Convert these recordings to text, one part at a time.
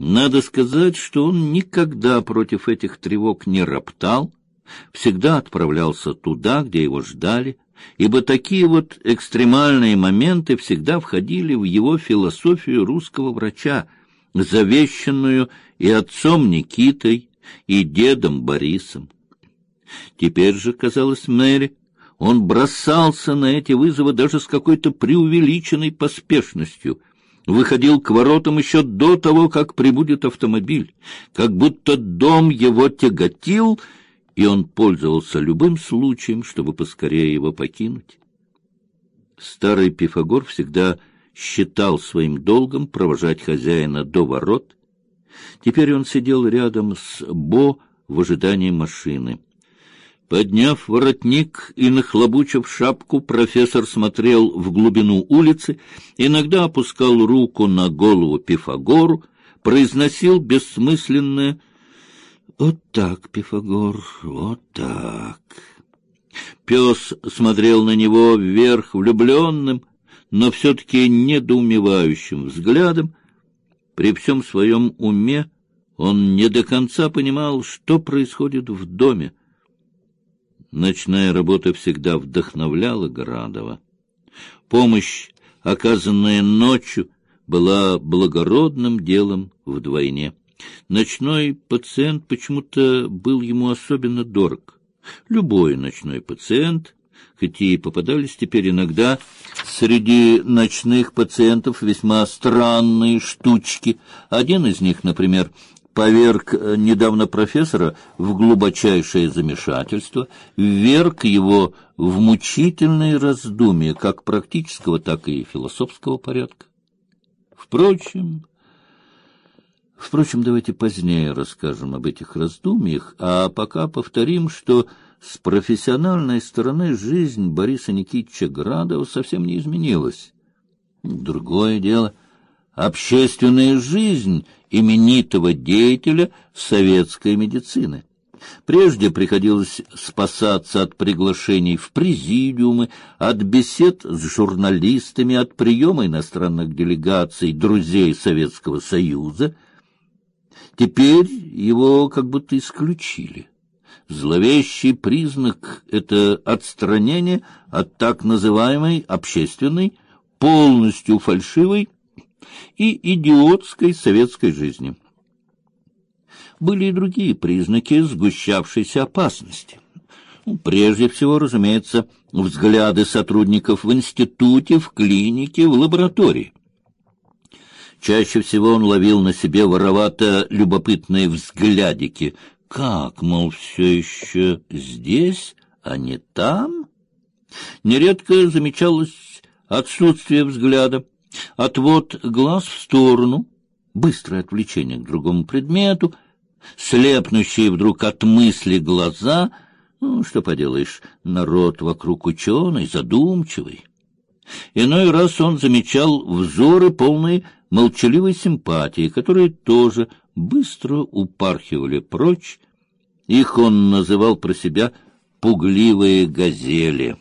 Надо сказать, что он никогда против этих тревог не роптал, всегда отправлялся туда, где его ждали, ибо такие вот экстремальные моменты всегда входили в его философию русского врача, завещанную и отцом Никитой, и дедом Борисом. Теперь же, казалось Мэри, он бросался на эти вызовы даже с какой-то преувеличенной поспешностью, выходил к воротам еще до того, как прибудет автомобиль, как будто дом его тяготил, и он пользовался любым случаем, чтобы поскорее его покинуть. Старый Пифагор всегда считал своим долгом провожать хозяина до ворот. Теперь он сидел рядом с Бо в ожидании машины. Подняв воротник и нахлобучив шапку, профессор смотрел в глубину улицы, иногда опускал руку на голову Пифагору, произносил бессмысленное «Вот так, Пифагор, вот так». Пес смотрел на него вверх влюбленным, но все-таки недоумевающим взглядом. При всем своем уме он не до конца понимал, что происходит в доме. Ночная работа всегда вдохновляла Градова. Помощь, оказанная ночью, была благородным делом вдвойне. Ночной пациент почему-то был ему особенно дорог. Любой ночной пациент, хоть и попадались теперь иногда среди ночных пациентов весьма странные штучки. Один из них, например, поверг э, недавно профессора в глубочайшее замешательство, вверг его в мучительные раздумья как практического, так и философского порядка. Впрочем, впрочем, давайте позднее расскажем об этих раздумьях, а пока повторим, что с профессиональной стороны жизнь Бориса Никитича Градова совсем не изменилась. Другое дело — общественная жизнь именитого деятеля советской медицины. Прежде приходилось спасаться от приглашений в президиумы, от бесед с журналистами, от приема иностранных делегаций друзей Советского Союза. Теперь его как будто исключили. Зловещий признак — это отстранение от так называемой общественной, полностью фальшивой и идиотской советской жизни. Были и другие признаки сгущавшейся опасности. Ну, прежде всего, разумеется, взгляды сотрудников в институте, в клинике, в лаборатории. Чаще всего он ловил на себе воровато любопытные взглядики. Как, мол, все еще здесь, а не там? Нередко замечалось отсутствие взгляда, Отвод глаз в сторону, быстрое отвлечение к другому предмету, слепнущие вдруг от мысли глаза. Ну, что поделаешь, народ вокруг ученый, задумчивый. Иной раз он замечал взоры, полные молчаливой симпатии, которые тоже быстро упархивали прочь. Их он называл про себя «пугливые газели».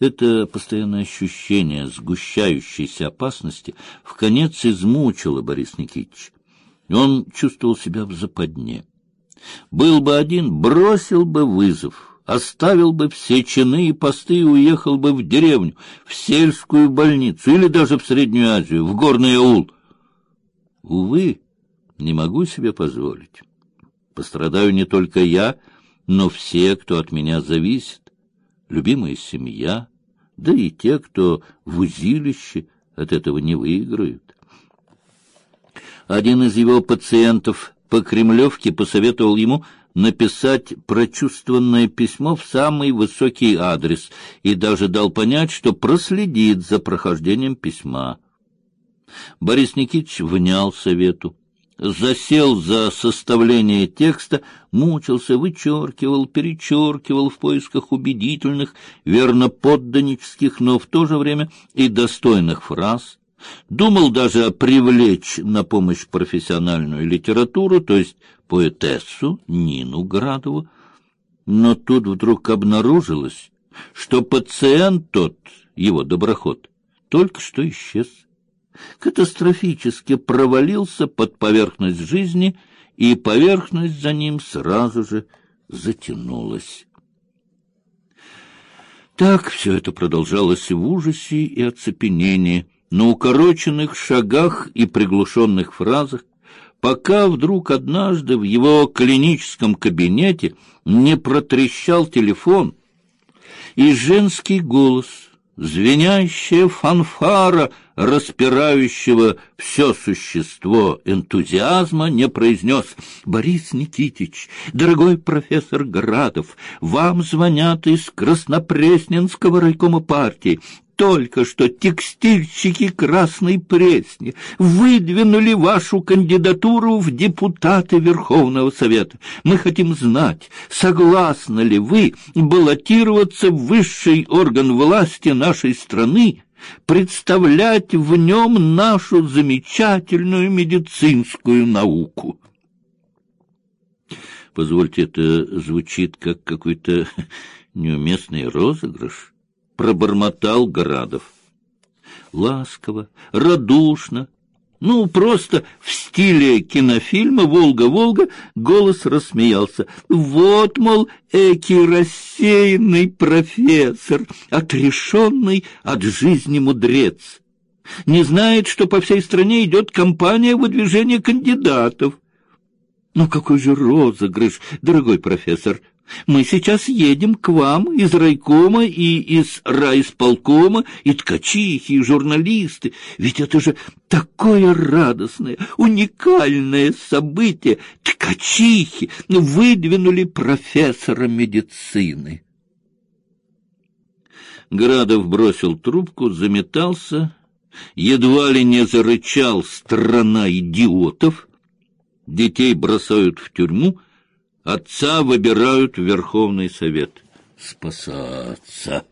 Это постоянное ощущение сгущающейся опасности в конец измучило Борис Никитич. Он чувствовал себя в западне. Был бы один, бросил бы вызов, оставил бы все чины и посты и уехал бы в деревню, в сельскую больницу или даже в Среднюю Азию, в горный аул. Увы, не могу себе позволить. Пострадаю не только я, но все, кто от меня зависит любимая семья, да и те, кто в узилище от этого не выиграют. Один из его пациентов по Кремлевке посоветовал ему написать прочувствованное письмо в самый высокий адрес и даже дал понять, что проследит за прохождением письма. Борис Никитич внял совету засел за составление текста, мучился, вычеркивал, перечеркивал в поисках убедительных, верноподданнических, но в то же время и достойных фраз. Думал даже привлечь на помощь профессиональную литературу, то есть поэтессу Нину Градову. Но тут вдруг обнаружилось, что пациент тот, его доброход, только что исчез. Катастрофически провалился под поверхность жизни, и поверхность за ним сразу же затянулась. Так все это продолжалось в ужасе и оцепенении, на укороченных шагах и приглушенных фразах, пока вдруг однажды в его клиническом кабинете не протрещал телефон, и женский голос, звенящая фанфара, распирающего все существо энтузиазма, не произнес «Борис Никитич, дорогой профессор Градов, вам звонят из Краснопресненского райкома партии только что текстильщики Красной Пресни выдвинули вашу кандидатуру в депутаты Верховного Совета. Мы хотим знать, согласны ли вы баллотироваться в высший орган власти нашей страны, представлять в нем нашу замечательную медицинскую науку. Позвольте, это звучит как какой-то неуместный розыгрыш пробормотал Градов. Ласково, радушно, ну, просто в стиле кинофильма «Волга-Волга» голос рассмеялся. Вот, мол, эки рассеянный профессор, отрешенный от жизни мудрец. Не знает, что по всей стране идет кампания выдвижения кандидатов. Ну, какой же розыгрыш, дорогой профессор! Мы сейчас едем к вам из райкома и из райисполкома, и ткачихи, и журналисты. Ведь это же такое радостное, уникальное событие. Ткачихи выдвинули профессора медицины. Градов бросил трубку, заметался, едва ли не зарычал «Страна идиотов!» Детей бросают в тюрьму — Отца выбирают в Верховный Совет. Спасаться.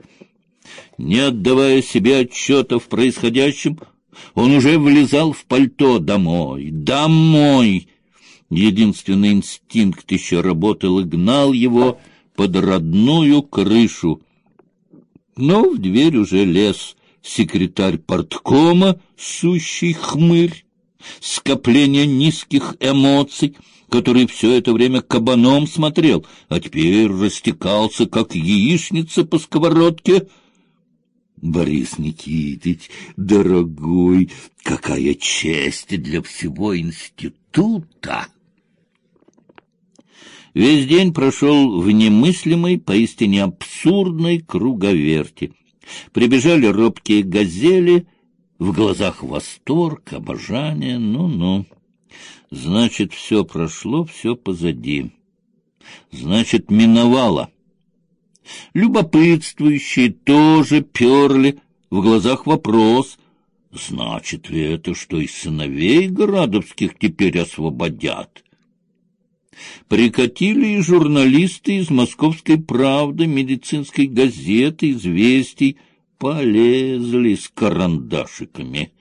Не отдавая себе отчета в происходящем, он уже влезал в пальто домой. Домой! Единственный инстинкт еще работал и гнал его под родную крышу. Но в дверь уже лез секретарь порткома, сущий хмырь, скопление низких эмоций — который все это время кабаном смотрел, а теперь растекался, как яичница по сковородке. Борис Никитич, дорогой, какая честь для всего института! Весь день прошел в немыслимой, поистине абсурдной круговерти. Прибежали робкие газели, в глазах восторг, обожание, ну-ну. Значит, все прошло, все позади. Значит, миновало. Любопытствующие тоже перли, в глазах вопрос, значит ли это, что и сыновей Градовских теперь освободят? Прикатили и журналисты из «Московской правды», медицинской газеты, известий, полезли с карандашиками —